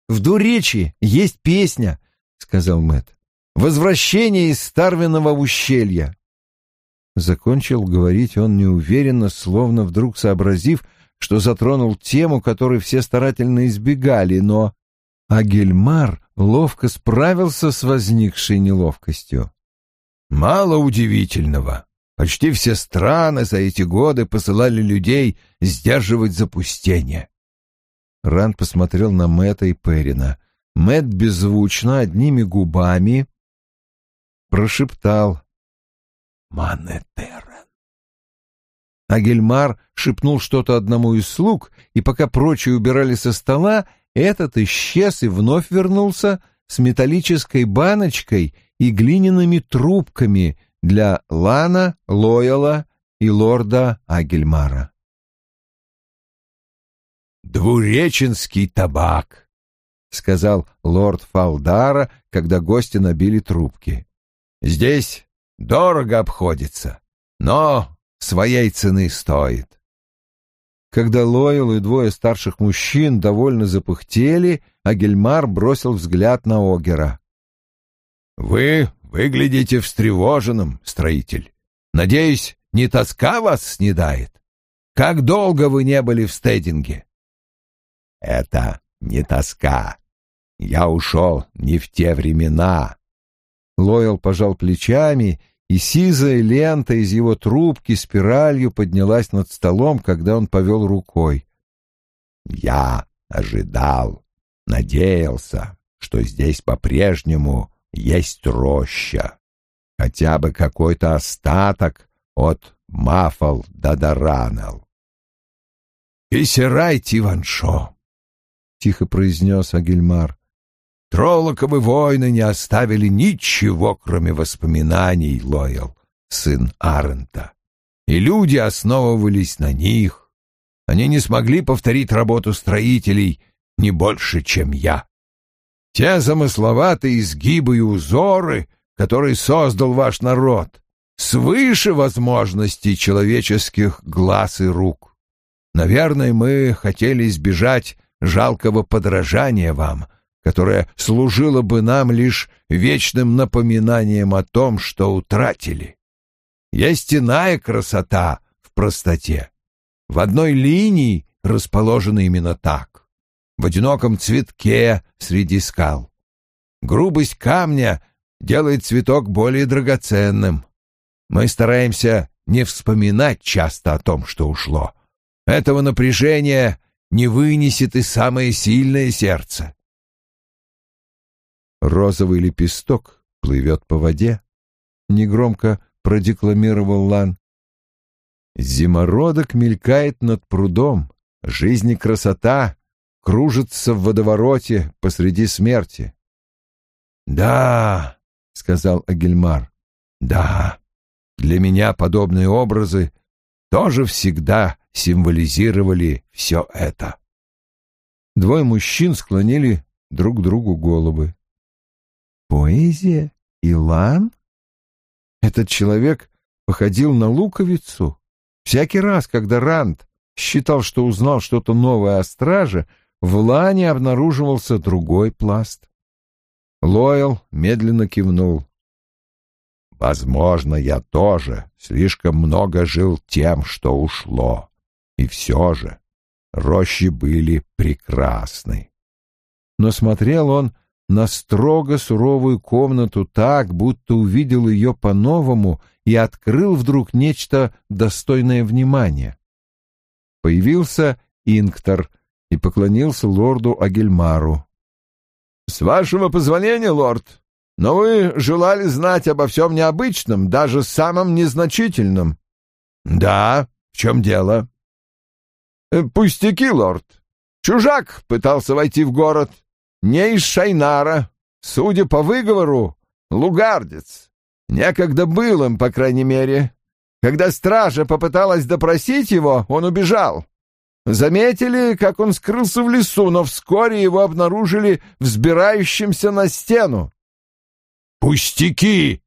«В Дуречи есть песня», — сказал Мэт. «Возвращение из Старвиного ущелья». Закончил говорить он неуверенно, словно вдруг сообразив, что затронул тему, которой все старательно избегали, но Агельмар ловко справился с возникшей неловкостью. «Мало удивительного. Почти все страны за эти годы посылали людей сдерживать запустение». Ранд посмотрел на Мэтта и Перина. Мэтт беззвучно, одними губами, прошептал «Манетерен». Агельмар шепнул что-то одному из слуг, и пока прочие убирали со стола, этот исчез и вновь вернулся с металлической баночкой и глиняными трубками для Лана, Лояла и лорда Агельмара. «Двуреченский табак», — сказал лорд Фалдара, когда гости набили трубки. «Здесь дорого обходится, но своей цены стоит. Когда Лойл и двое старших мужчин довольно запыхтели, а Гельмар бросил взгляд на Огера. «Вы выглядите встревоженным, строитель. Надеюсь, не тоска вас снедает? Как долго вы не были в стединге?» «Это не тоска. Я ушел не в те времена». Лойл пожал плечами и сизая лента из его трубки спиралью поднялась над столом, когда он повел рукой. «Я ожидал, Надеялся, что здесь по-прежнему есть роща, хотя бы какой-то остаток от Мафал до Даранел. «Исерай, Тиваншо!» — тихо произнес Агильмар. «Троллоковы войны не оставили ничего, кроме воспоминаний, Лоял, сын Арента, и люди основывались на них. Они не смогли повторить работу строителей не больше, чем я. Те замысловатые изгибы и узоры, которые создал ваш народ, свыше возможностей человеческих глаз и рук. Наверное, мы хотели избежать жалкого подражания вам, которое служило бы нам лишь вечным напоминанием о том, что утратили. Есть иная красота в простоте. В одной линии расположена именно так, в одиноком цветке среди скал. Грубость камня делает цветок более драгоценным. Мы стараемся не вспоминать часто о том, что ушло, этого напряжения не вынесет и самое сильное сердце. Розовый лепесток плывет по воде, негромко продекламировал Лан. Зимородок мелькает над прудом, жизнь и красота кружатся в водовороте посреди смерти. «Да», — сказал Агельмар, — «да, для меня подобные образы тоже всегда символизировали все это. Двое мужчин склонили друг другу головы. Поэзия? Илан? Этот человек походил на луковицу. Всякий раз, когда Ранд считал, что узнал что-то новое о страже, в Лане обнаруживался другой пласт. Лойл медленно кивнул. Возможно, я тоже слишком много жил тем, что ушло. И все же рощи были прекрасны. Но смотрел он на строго суровую комнату так, будто увидел ее по-новому и открыл вдруг нечто достойное внимания. Появился Инктор и поклонился лорду Агельмару. — С вашего позволения, лорд, но вы желали знать обо всем необычном, даже самом незначительном. — Да, в чем дело? Э, — Пустяки, лорд. Чужак пытался войти в город. Не из Шайнара. Судя по выговору, лугардец. Некогда был им, по крайней мере. Когда стража попыталась допросить его, он убежал. Заметили, как он скрылся в лесу, но вскоре его обнаружили взбирающимся на стену. «Пустяки!»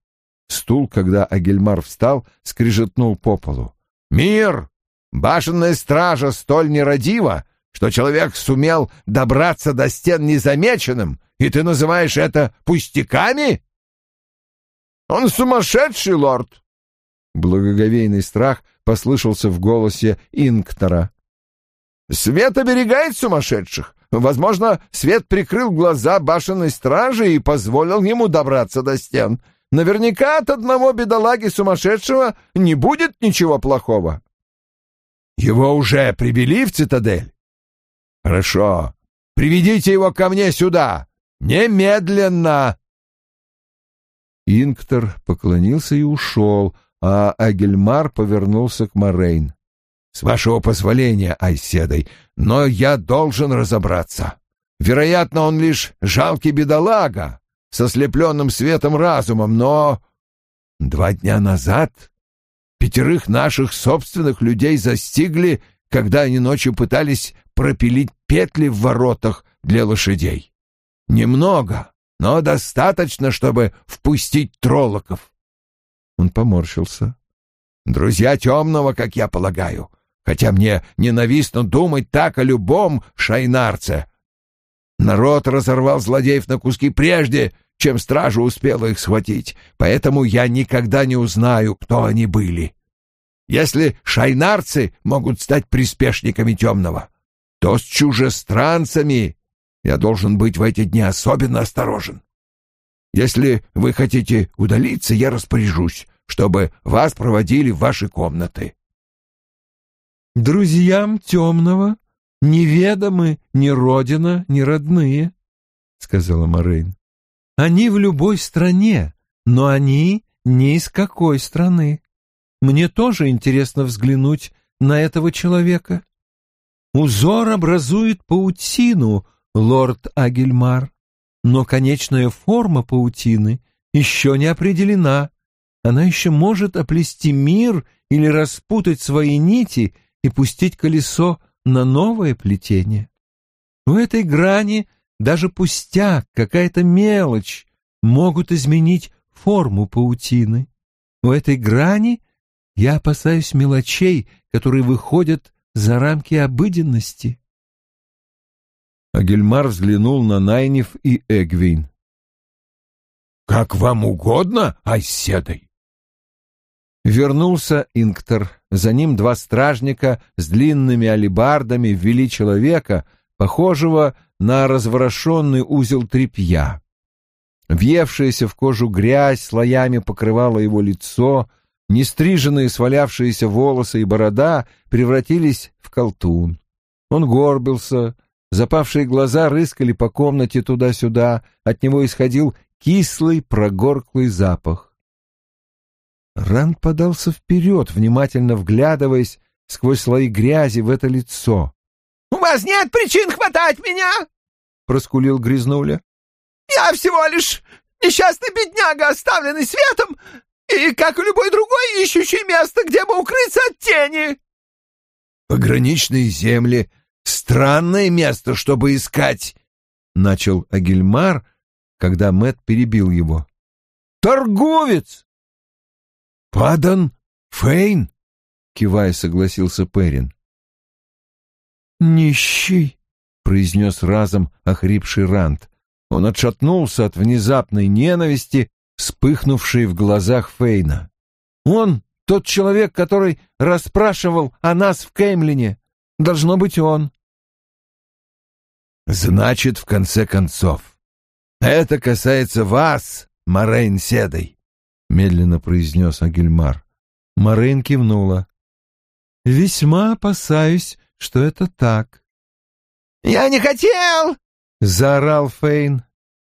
Стул, когда Агельмар встал, скрижетнул по полу. «Мир! Башенная стража столь нерадива, что человек сумел добраться до стен незамеченным, и ты называешь это пустяками?» «Он сумасшедший, лорд!» Благоговейный страх послышался в голосе Инктора. «Свет оберегает сумасшедших. Возможно, свет прикрыл глаза башенной стражи и позволил ему добраться до стен. Наверняка от одного бедолаги сумасшедшего не будет ничего плохого. Его уже привели в цитадель? Хорошо. Приведите его ко мне сюда. Немедленно. Инктор поклонился и ушел, а Агельмар повернулся к Морейн. С вашего позволения, Айседой, но я должен разобраться. Вероятно, он лишь жалкий бедолага, со слепленным светом разумом, но... Два дня назад пятерых наших собственных людей застигли, когда они ночью пытались пропилить петли в воротах для лошадей. Немного, но достаточно, чтобы впустить троллоков. Он поморщился. Друзья темного, как я полагаю, хотя мне ненавистно думать так о любом шайнарце. Народ разорвал злодеев на куски прежде, чем стража успела их схватить, поэтому я никогда не узнаю, кто они были. Если шайнарцы могут стать приспешниками темного, то с чужестранцами я должен быть в эти дни особенно осторожен. Если вы хотите удалиться, я распоряжусь, чтобы вас проводили в ваши комнаты. Друзьям темного неведомы ни родина, ни родные, — сказала Морейн. Они в любой стране, но они ни из какой страны. Мне тоже интересно взглянуть на этого человека. Узор образует паутину, лорд Агельмар, но конечная форма паутины еще не определена. Она еще может оплести мир или распутать свои нити и пустить колесо на новое плетение. В этой грани даже пустяк, какая-то мелочь могут изменить форму паутины. У этой грани я опасаюсь мелочей, которые выходят за рамки обыденности. Агельмар взглянул на Найниф и Эгвин. «Как вам угодно, Айседой!» Вернулся Инктор. За ним два стражника с длинными алебардами ввели человека, похожего на разворошенный узел тряпья. Въевшаяся в кожу грязь слоями покрывала его лицо, нестриженные свалявшиеся волосы и борода превратились в колтун. Он горбился, запавшие глаза рыскали по комнате туда-сюда, от него исходил кислый прогорклый запах. Ранд подался вперед, внимательно вглядываясь сквозь слои грязи в это лицо. — У вас нет причин хватать меня! — проскулил Грязнуля. — Я всего лишь несчастный бедняга, оставленный светом, и, как и любой другой, ищущий место, где бы укрыться от тени. — Пограничные земли — странное место, чтобы искать, — начал Агильмар, когда Мэт перебил его. — Торговец! «Падан Фейн?» — кивая согласился Перин. «Нищий!» — произнес разом охрипший Рант. Он отшатнулся от внезапной ненависти, вспыхнувшей в глазах Фейна. «Он — тот человек, который расспрашивал о нас в Кеймлине. Должно быть он». «Значит, в конце концов, это касается вас, Морейн Седой. — медленно произнес Агильмар. Морейн кивнула. «Весьма опасаюсь, что это так». «Я не хотел!» — заорал Фейн.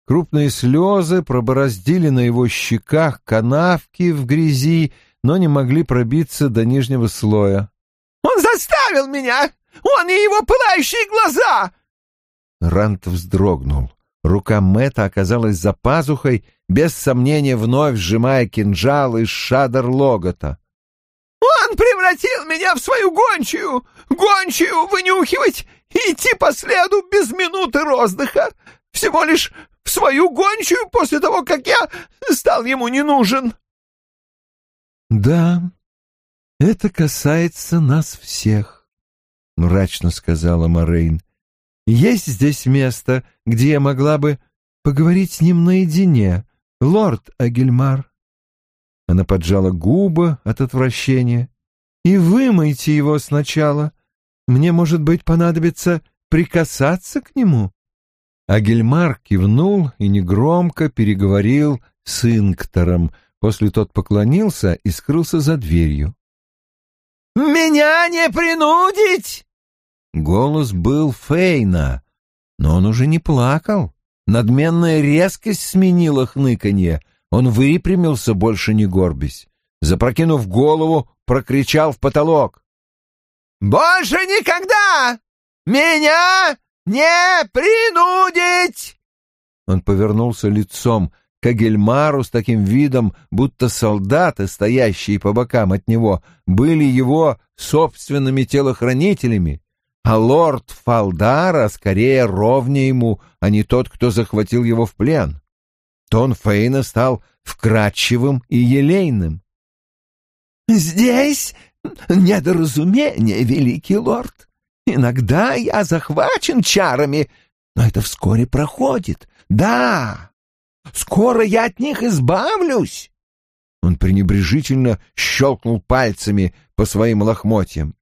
Крупные слезы пробороздили на его щеках канавки в грязи, но не могли пробиться до нижнего слоя. «Он заставил меня! Он и его пылающие глаза!» Рант вздрогнул. Рука Мэтта оказалась за пазухой, без сомнения вновь сжимая кинжал из шадр Логота. «Он превратил меня в свою гончую! Гончую вынюхивать и идти по следу без минуты роздыха! Всего лишь в свою гончую после того, как я стал ему не нужен!» «Да, это касается нас всех», — мрачно сказала Морейн. Есть здесь место, где я могла бы поговорить с ним наедине, лорд Агельмар?» Она поджала губы от отвращения. «И вымойте его сначала. Мне, может быть, понадобится прикасаться к нему?» Агельмар кивнул и негромко переговорил с Инктором. После тот поклонился и скрылся за дверью. «Меня не принудить!» Голос был Фейна, но он уже не плакал. Надменная резкость сменила хныканье. Он выпрямился, больше не горбясь. Запрокинув голову, прокричал в потолок. «Больше никогда! Меня не принудить!» Он повернулся лицом к Агельмару с таким видом, будто солдаты, стоящие по бокам от него, были его собственными телохранителями, а лорд Фалдара скорее ровнее ему, а не тот, кто захватил его в плен. Тон Фейна стал вкрадчивым и елейным. «Здесь недоразумение, великий лорд. Иногда я захвачен чарами, но это вскоре проходит. Да, скоро я от них избавлюсь». Он пренебрежительно щелкнул пальцами по своим лохмотьям.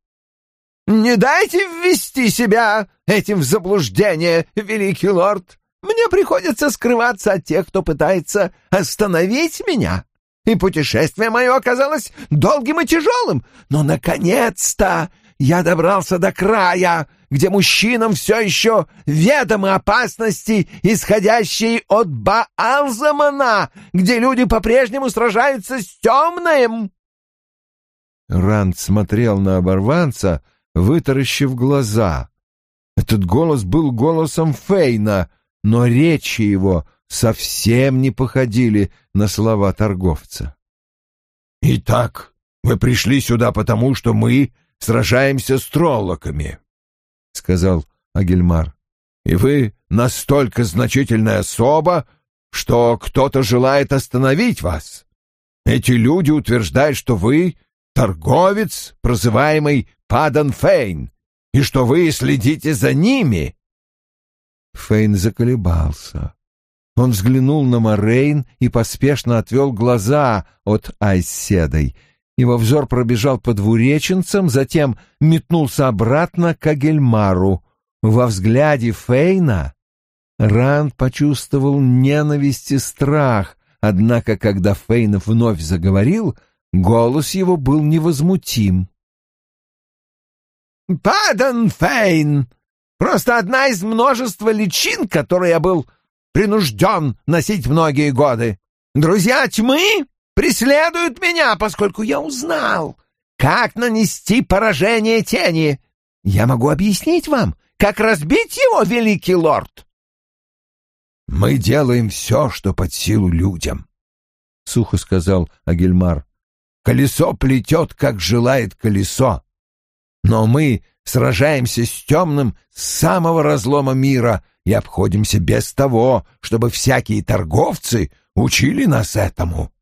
«Не дайте ввести себя этим в заблуждение, великий лорд! Мне приходится скрываться от тех, кто пытается остановить меня, и путешествие мое оказалось долгим и тяжелым, но, наконец-то, я добрался до края, где мужчинам все еще ведомы опасности, исходящие от Баалзамана, где люди по-прежнему сражаются с темным?» Ранд смотрел на оборванца, вытаращив глаза. Этот голос был голосом Фейна, но речи его совсем не походили на слова торговца. «Итак, вы пришли сюда потому, что мы сражаемся с троллоками», — сказал Агельмар. «И вы настолько значительная особа, что кто-то желает остановить вас. Эти люди утверждают, что вы торговец, прозываемый Падан Фейн, и что вы следите за ними». Фейн заколебался. Он взглянул на Морейн и поспешно отвел глаза от Айседой. Его взор пробежал по двуреченцам, затем метнулся обратно к Агельмару. Во взгляде Фейна Ранд почувствовал ненависть и страх, однако, когда Фейн вновь заговорил, голос его был невозмутим. «Падан Фейн! Просто одна из множества личин, которые я был принужден носить многие годы. Друзья тьмы преследуют меня, поскольку я узнал, как нанести поражение тени. Я могу объяснить вам, как разбить его, великий лорд. Мы делаем все, что под силу людям, — сухо сказал Агельмар. Колесо плетет, как желает колесо. Но мы сражаемся с темным с самого разлома мира и обходимся без того, чтобы всякие торговцы учили нас этому.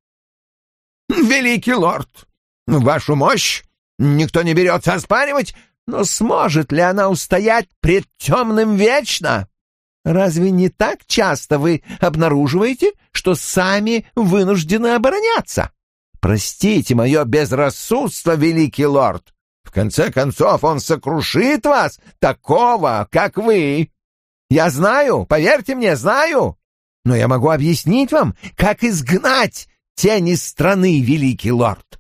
Великий лорд, вашу мощь никто не берется оспаривать, но сможет ли она устоять пред темным вечно? Разве не так часто вы обнаруживаете, что сами вынуждены обороняться? Простите мое безрассудство, великий лорд. В конце концов, он сокрушит вас, такого, как вы. Я знаю, поверьте мне, знаю. Но я могу объяснить вам, как изгнать тени страны, великий лорд.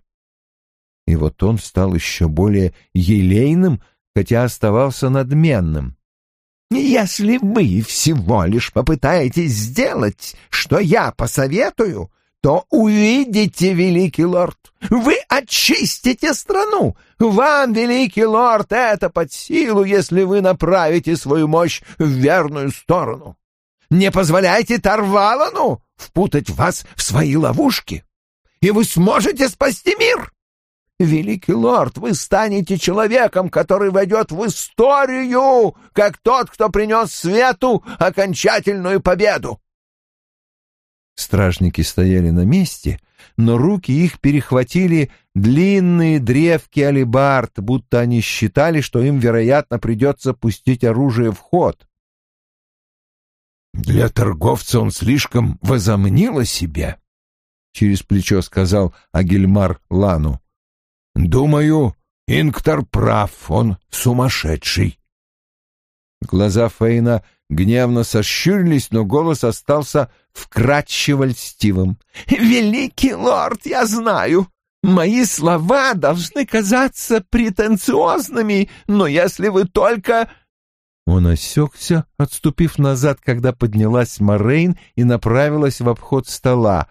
И вот он стал еще более елейным, хотя оставался надменным. «Если вы всего лишь попытаетесь сделать, что я посоветую, то увидите, великий лорд, вы очистите страну. Вам, великий лорд, это под силу, если вы направите свою мощь в верную сторону. Не позволяйте Тарвалану впутать вас в свои ловушки, и вы сможете спасти мир. Великий лорд, вы станете человеком, который войдет в историю, как тот, кто принес свету окончательную победу. Стражники стояли на месте, но руки их перехватили длинные древки алибард, будто они считали, что им, вероятно, придется пустить оружие в ход. «Для торговца он слишком возомнил о себе», — через плечо сказал Агильмар Лану. «Думаю, Инктор прав, он сумасшедший». Глаза Фейна гневно сощурились, но голос остался вкрадчиво льстивым. «Великий лорд, я знаю, мои слова должны казаться претенциозными, но если вы только...» Он осекся, отступив назад, когда поднялась Морейн и направилась в обход стола.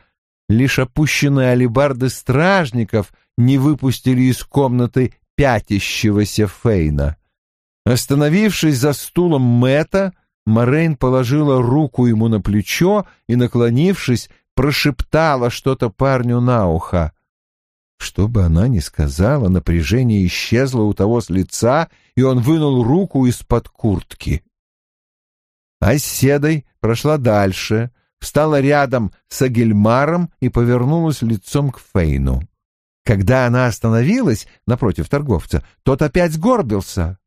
Лишь опущенные алебарды стражников не выпустили из комнаты пятящегося Фейна. Остановившись за стулом Мэта, Морейн положила руку ему на плечо и, наклонившись, прошептала что-то парню на ухо. Что бы она ни сказала, напряжение исчезло у того с лица, и он вынул руку из-под куртки. Оседой прошла дальше, встала рядом с Агельмаром и повернулась лицом к Фейну. Когда она остановилась напротив торговца, тот опять сгорбился.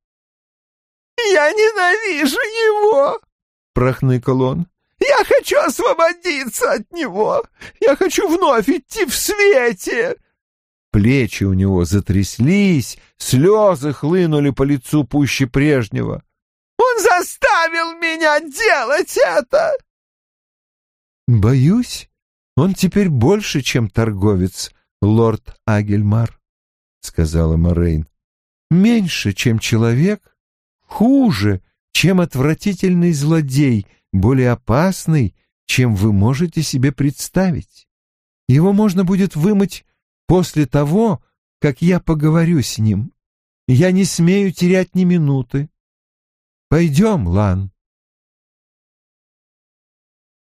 «Я ненавижу его!» — прохныкал он. «Я хочу освободиться от него! Я хочу вновь идти в свете!» Плечи у него затряслись, слезы хлынули по лицу пуще прежнего. «Он заставил меня делать это!» «Боюсь, он теперь больше, чем торговец, лорд Агельмар», — сказала Морейн. «Меньше, чем человек, хуже, чем отвратительный злодей, более опасный, чем вы можете себе представить. Его можно будет вымыть после того, как я поговорю с ним. Я не смею терять ни минуты. Пойдем, Лан.